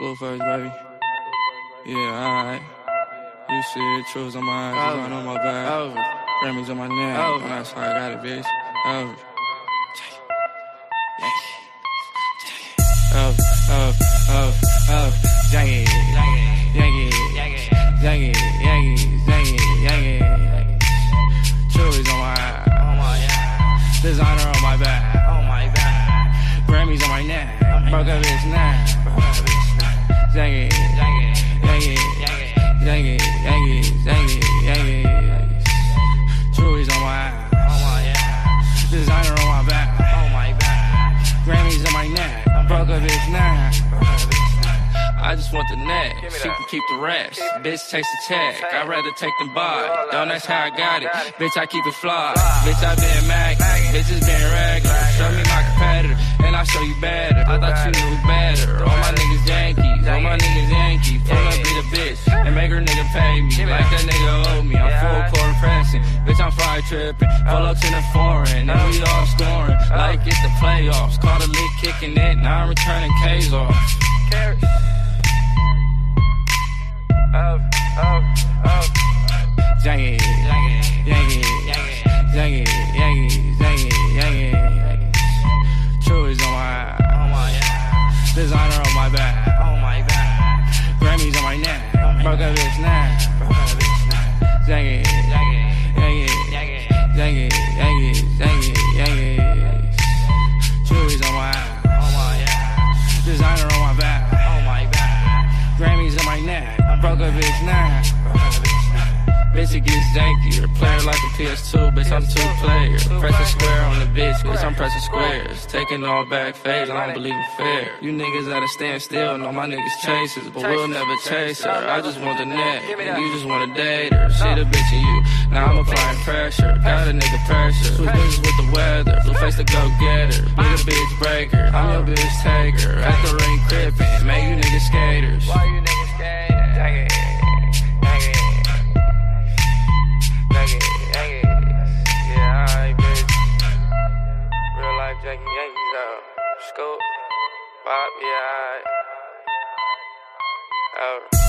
Blueface, baby. Yeah, alright. You see it, truths on my eyes, on my back. Grammys on my neck. Over. That's how I got it, bitch. On my. Oh my yeah. Designer on my back. Oh my god. Grammys on my neck. Broke a bitch now. Yang it, Yang it. yang it. Yang it. Yang it, yang it, yang it. Truly's on my ass. Oh my yeah. Designer on my back. Oh my god. Grammys on my neck. Broke a bitch now. I just want the neck. She can keep the rest. Bitch takes the check. I'd rather take them by. Don't ask how I got it. Bitch, I keep it fly. Bitch, I been Mac. Bitches been regular. Show me my competitor, and I'll show you better. I thought you knew better. All my niggas Yankees. Make her nigga pay me. Like that nigga owe me. I'm full court pressing. Bitch, I'm fire tripping. Pull up to the foreign, and we all scoring. Uh. Like it's the playoffs. Call the lick kicking it. Now I'm returning K's off. Carrots. Oh, oh, oh. Yang it. yang it, yang it, yang it, yang it. Truly's on my. Oh yeah. Designer on my back. Oh my god. Grammys on my neck. Broke a bitch now. Yang it, Yang it. yang it, on my eye. Oh my yeah. Designer on my back. Oh my god. Grammys on my neck. Broke a bitch now. Bitch, it gets jankier. Playing like a PS2, bitch, I'm two players. Pressing square on the bitch, bitch, I'm pressing squares. Taking all back fades, I don't believe in fair. You niggas at a standstill, know my niggas chasers, but we'll never chase her. I just want the net, and you just want to date her. See the bitch in you, now I'm applying pressure. Got a nigga pressure. Switch bitches with the weather, Blueface to go getter. Be the bitch breaker, I'm your bitch taker. At the ring crippin', make you niggas skaters. Why you niggas skating? Scoop. Bob, yeah. Over.